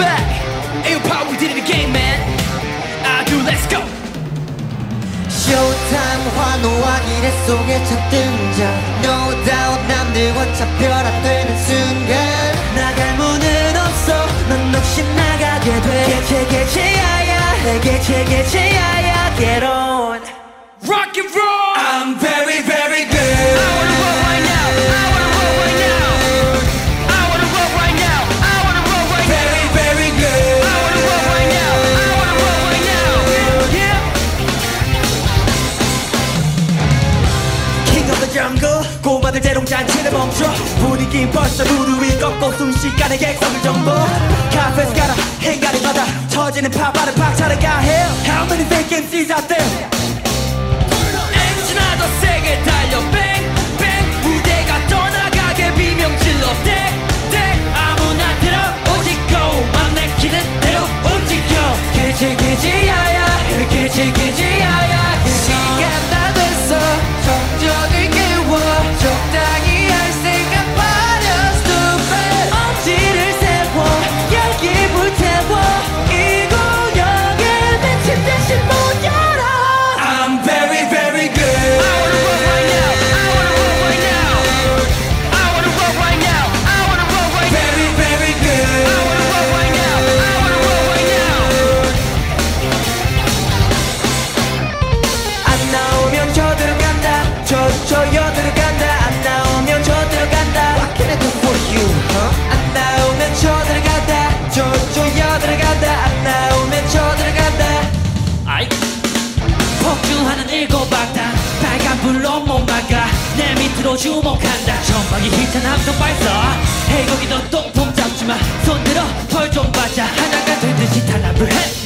back. Ayo, power, we did it again, man. I do, let's go. 쇼탄 환호와 미래 속에 첫 등장 No doubt 남들과 차별화되는 순간 나갈 문은 없어 넌 역시 나가게 돼 개체 개체야야 내 개체 개체야야 Get on Rock and roll I'm very jungle 꼬마들 재롱잔치를 멈춰. 분위기 벌써 무르위 꺾고 순식간에 객석을 정보. 카페스 가라 행가를 받아 터지는 파바를 박차를 가해 How many fake MCs out there? 엔진아 더 세게 달려. 뱅뱅 무대가 떠나가게 비명 질러. 땡땡 아무나 들어 오직 go. 맘 내키는 대로 움직여. 개체 개체야야 개체 개체 악당 빨간 불로 못 막아 내 밑으로 주목한다. 전방이 히트한 함성 발사. 헤이 거기도 똥폼 잡지마. 손들어 펄좀 받자 하나가 되듯이 단합을 해